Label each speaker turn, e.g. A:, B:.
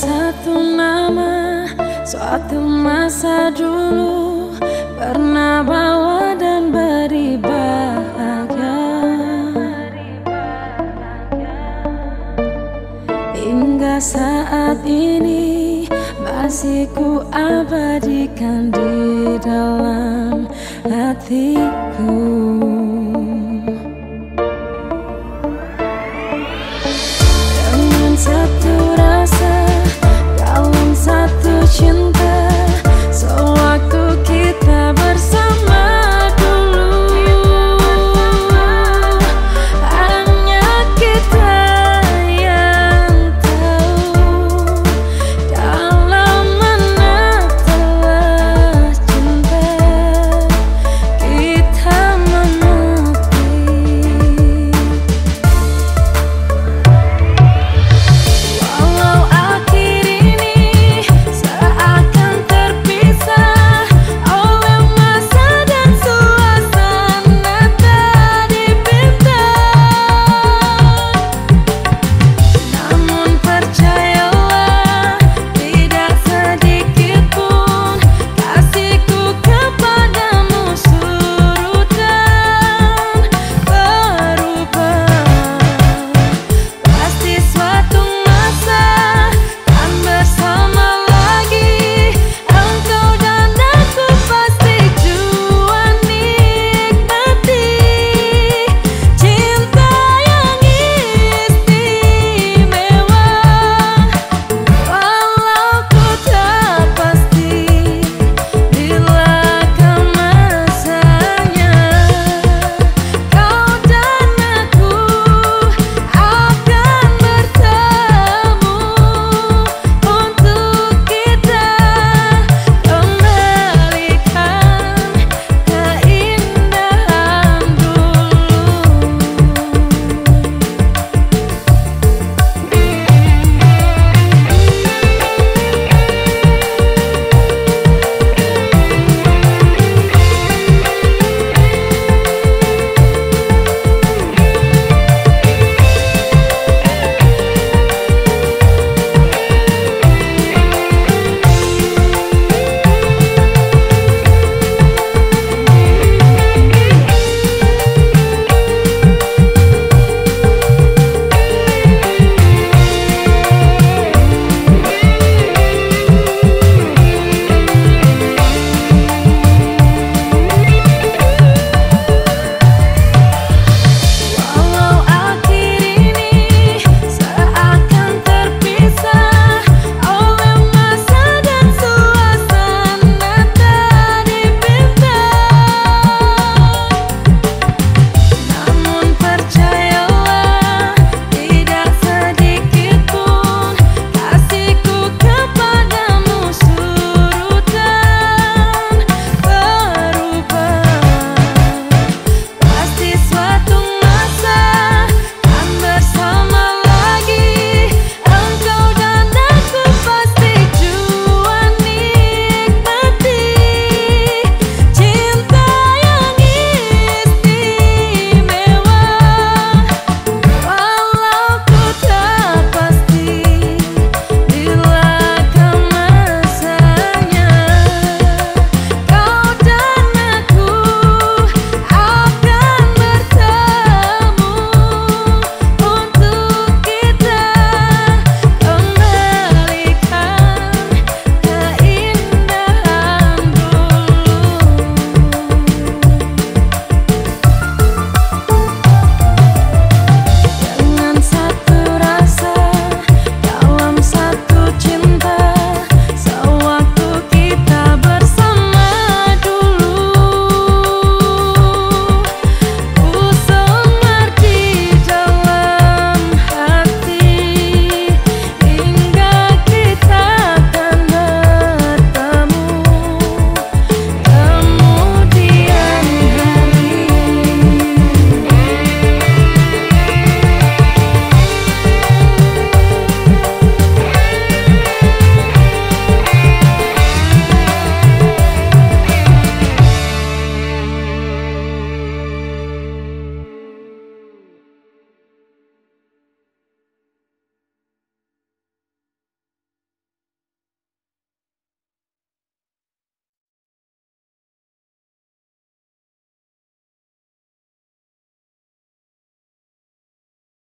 A: satu nama Suatu masa dulu Pernah bawa dan beri bahagia. Hingga saat ini Masih ku abadikan di dalam hatiku.